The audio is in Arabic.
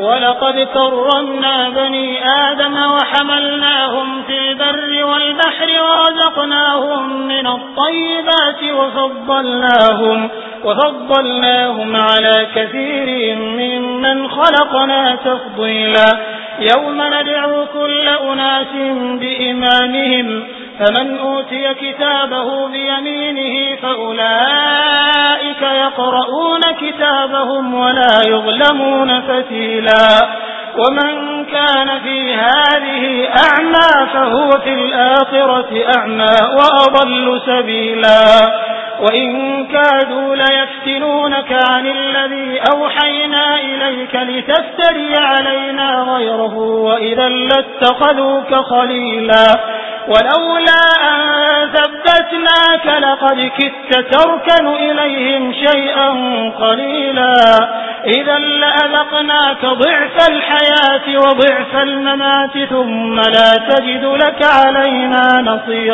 ولقد كرمنا بني آدم وحملناهم في البر والبحر ورزقناهم من الطيبات وفضلناهم, وفضلناهم على كثير ممن خلقنا تفضيلا. يوم ندعو كل أناس بإمامهم فمن أوتي كتابه بيمينه فأولئك يقرؤون كتابهم ولا يظلمون فتيلا. ومن كان في هذه أعمى فهو في الآخرة أعمى وأضل سبيلا. وإن كادوا ليفتنونك عن الذي أوحينا إليك لتفتري علينا غيره وإذا لاتخذوك خليلا. ولولا أن ثبتناك لقد كدت تركن إليهم شيئا قليلا. إذا لأذقناك ضعف الحياة وضعف الممات ثم لا تجد لك علينا نصيرا.